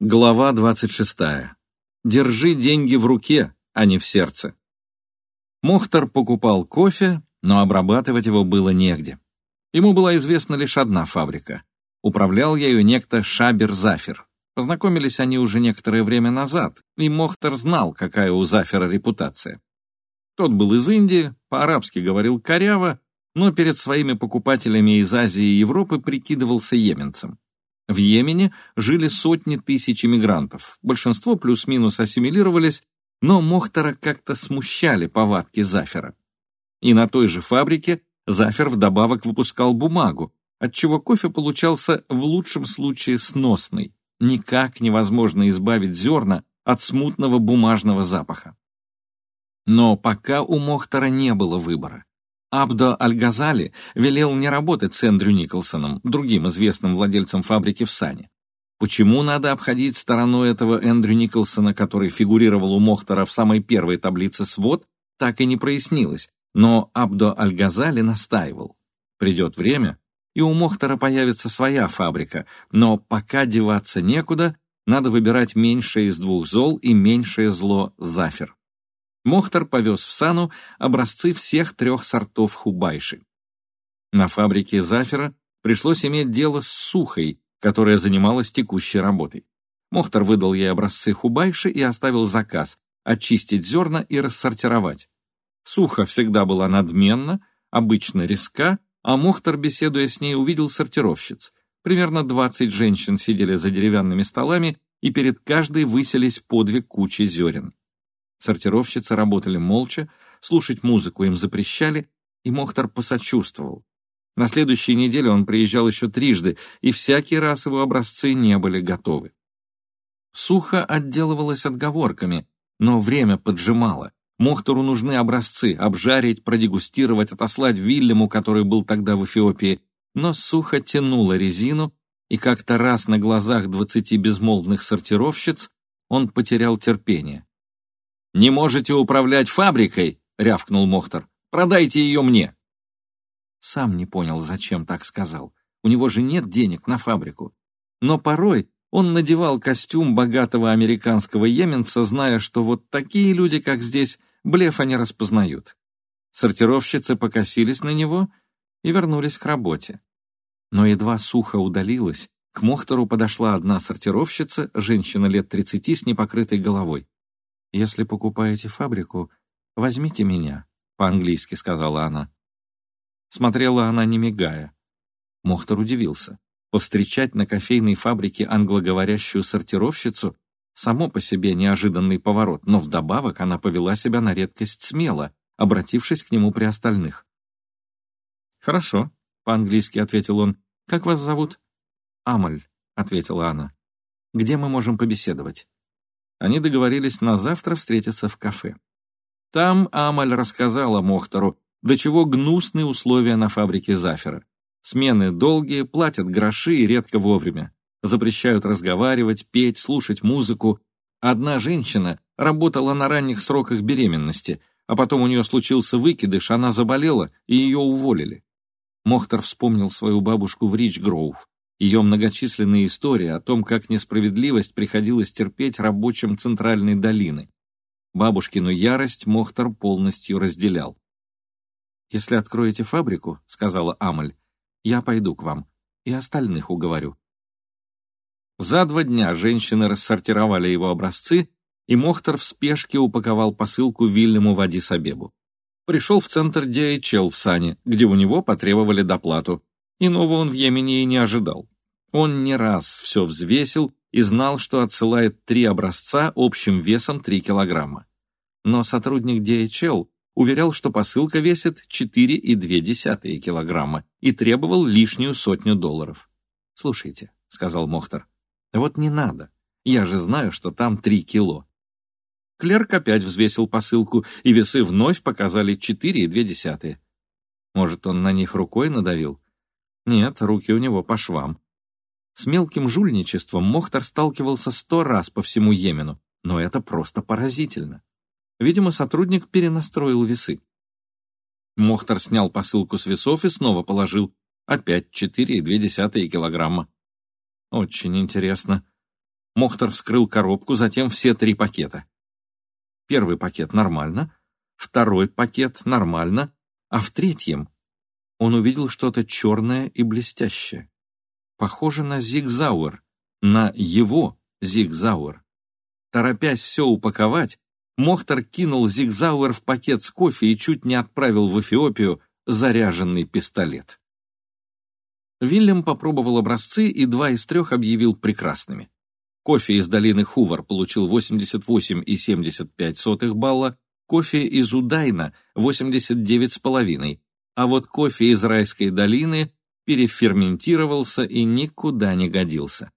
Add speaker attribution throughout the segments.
Speaker 1: Глава 26. Держи деньги в руке, а не в сердце. Мохтар покупал кофе, но обрабатывать его было негде. Ему была известна лишь одна фабрика. Управлял ею некто Шабер Зафер. Познакомились они уже некоторое время назад, и Мохтар знал, какая у Зафера репутация. Тот был из Индии, по-арабски говорил коряво, но перед своими покупателями из Азии и Европы прикидывался йеменцем. В Йемене жили сотни тысяч иммигрантов, большинство плюс-минус ассимилировались, но Мохтара как-то смущали повадки Зафера. И на той же фабрике Зафер вдобавок выпускал бумагу, отчего кофе получался в лучшем случае сносный. Никак невозможно избавить зерна от смутного бумажного запаха. Но пока у Мохтара не было выбора. Абдо Аль-Газали велел не работать с Эндрю Николсоном, другим известным владельцем фабрики в Сане. Почему надо обходить стороной этого Эндрю Николсона, который фигурировал у Мохтара в самой первой таблице свод, так и не прояснилось, но Абдо Аль-Газали настаивал. Придет время, и у Мохтара появится своя фабрика, но пока деваться некуда, надо выбирать меньшее из двух зол и меньшее зло Зафер. Мохтар повез в Сану образцы всех трех сортов хубайши. На фабрике Зафера пришлось иметь дело с Сухой, которая занималась текущей работой. Мохтар выдал ей образцы хубайши и оставил заказ очистить зерна и рассортировать. Суха всегда была надменна, обычно резка, а Мохтар, беседуя с ней, увидел сортировщиц. Примерно 20 женщин сидели за деревянными столами, и перед каждой выселись по две кучи зерен. Сортировщицы работали молча, слушать музыку им запрещали, и Мохтар посочувствовал. На следующей неделе он приезжал еще трижды, и всякий раз его образцы не были готовы. Сухо отделывалась отговорками, но время поджимало. Мохтору нужны образцы, обжарить, продегустировать, отослать Вильяму, который был тогда в Эфиопии, но сухо тянуло резину, и как-то раз на глазах двадцати безмолвных сортировщиц он потерял терпение. «Не можете управлять фабрикой?» — рявкнул Мохтар. «Продайте ее мне!» Сам не понял, зачем так сказал. У него же нет денег на фабрику. Но порой он надевал костюм богатого американского йеменца, зная, что вот такие люди, как здесь, блефа не распознают. Сортировщицы покосились на него и вернулись к работе. Но едва сухо удалилась, к Мохтору подошла одна сортировщица, женщина лет тридцати с непокрытой головой. «Если покупаете фабрику, возьмите меня», — по-английски сказала она. Смотрела она, не мигая. Мохтар удивился. Повстречать на кофейной фабрике англоговорящую сортировщицу — само по себе неожиданный поворот, но вдобавок она повела себя на редкость смело, обратившись к нему при остальных. «Хорошо», — по-английски ответил он. «Как вас зовут?» «Амаль», — ответила она. «Где мы можем побеседовать?» Они договорились на завтра встретиться в кафе. Там Амаль рассказала Мохтору, до чего гнусные условия на фабрике Зафера. Смены долгие, платят гроши и редко вовремя. Запрещают разговаривать, петь, слушать музыку. Одна женщина работала на ранних сроках беременности, а потом у нее случился выкидыш, она заболела, и ее уволили. Мохтар вспомнил свою бабушку в Рич-Гроув ее многочисленные истории о том, как несправедливость приходилось терпеть рабочим Центральной долины. Бабушкину ярость Мохтар полностью разделял. «Если откроете фабрику, — сказала Амаль, — я пойду к вам и остальных уговорю». За два дня женщины рассортировали его образцы, и Мохтар в спешке упаковал посылку Вильяму в Адис-Абебу. Пришел в центр DHL в Сане, где у него потребовали доплату, Иного он в Йемене и не ожидал. Он не раз все взвесил и знал, что отсылает три образца общим весом 3 килограмма. Но сотрудник DHL уверял, что посылка весит 4,2 килограмма и требовал лишнюю сотню долларов. «Слушайте», — сказал Мохтар, — «вот не надо. Я же знаю, что там 3 кило». Клерк опять взвесил посылку, и весы вновь показали 4,2. Может, он на них рукой надавил? Нет, руки у него по швам. С мелким жульничеством Мохтар сталкивался сто раз по всему Йемену, но это просто поразительно. Видимо, сотрудник перенастроил весы. Мохтар снял посылку с весов и снова положил. Опять 4,2 килограмма. Очень интересно. Мохтар вскрыл коробку, затем все три пакета. Первый пакет нормально, второй пакет нормально, а в третьем он увидел что-то черное и блестящее. Похоже на зигзауэр, на его зигзауэр. Торопясь все упаковать, Мохтар кинул зигзауэр в пакет с кофе и чуть не отправил в Эфиопию заряженный пистолет. Вильям попробовал образцы и два из трех объявил прекрасными. Кофе из долины Хувар получил 88,75 балла, кофе из Удайна — 89,5, а вот кофе из Райской долины переферментировался и никуда не годился.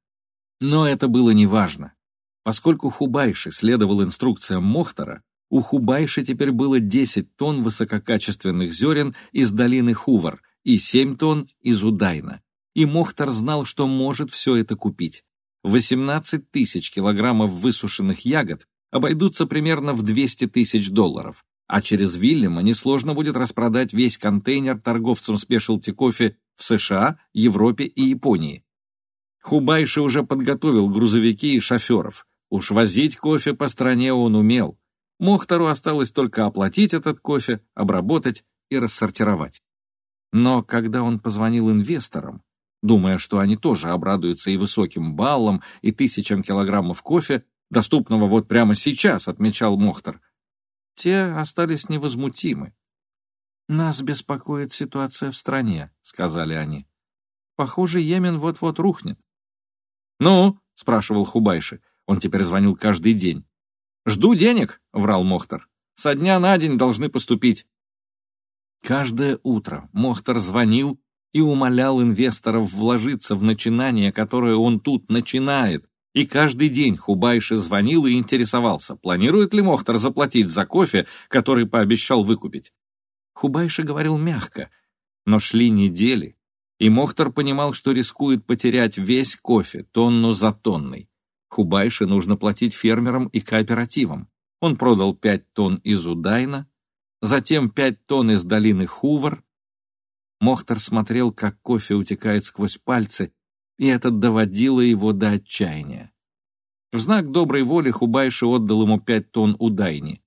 Speaker 1: Но это было неважно. Поскольку Хубайши следовал инструкциям Мохтара, у Хубайши теперь было 10 тонн высококачественных зерен из долины Хувар и 7 тонн из Удайна. И Мохтар знал, что может все это купить. 18 тысяч килограммов высушенных ягод обойдутся примерно в 200 тысяч долларов, а через Вильяма несложно будет распродать весь контейнер торговцам спешилти кофе в США, Европе и Японии. Хубайши уже подготовил грузовики и шоферов. Уж возить кофе по стране он умел. Мохтару осталось только оплатить этот кофе, обработать и рассортировать. Но когда он позвонил инвесторам, думая, что они тоже обрадуются и высоким баллам, и тысячам килограммов кофе, доступного вот прямо сейчас, отмечал Мохтар, те остались невозмутимы. «Нас беспокоит ситуация в стране», — сказали они. «Похоже, Йемен вот-вот рухнет». «Ну?» — спрашивал Хубайши. Он теперь звонил каждый день. «Жду денег», — врал Мохтар. «Со дня на день должны поступить». Каждое утро Мохтар звонил и умолял инвесторов вложиться в начинание, которое он тут начинает. И каждый день Хубайши звонил и интересовался, планирует ли Мохтар заплатить за кофе, который пообещал выкупить. Хубайши говорил мягко, но шли недели, и Мохтар понимал, что рискует потерять весь кофе, тонну за тонной. Хубайши нужно платить фермерам и кооперативам. Он продал пять тонн из Удайна, затем пять тонн из долины Хувар, Мохтар смотрел, как кофе утекает сквозь пальцы, и это доводило его до отчаяния. В знак доброй воли Хубайши отдал ему пять тонн удайни.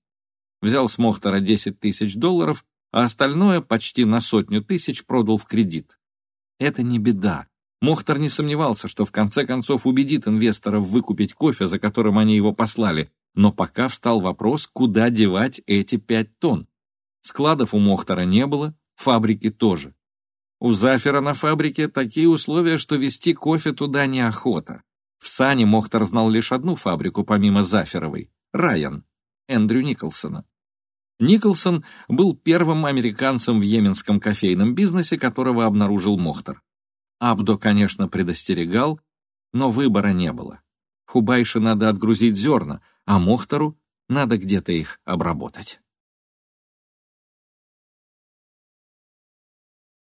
Speaker 1: Взял с Мохтара десять тысяч долларов, а остальное, почти на сотню тысяч, продал в кредит. Это не беда. Мохтар не сомневался, что в конце концов убедит инвесторов выкупить кофе, за которым они его послали, но пока встал вопрос, куда девать эти пять тонн. Складов у Мохтара не было, фабрики тоже. У Зафера на фабрике такие условия, что везти кофе туда неохота. В Сане Мохтар знал лишь одну фабрику, помимо Заферовой — Райан, Эндрю Николсона. Николсон был первым американцем в йеменском кофейном бизнесе, которого обнаружил Мохтар. Абдо, конечно, предостерегал, но выбора не было. Хубайше надо отгрузить зерна, а Мохтару надо где-то их обработать.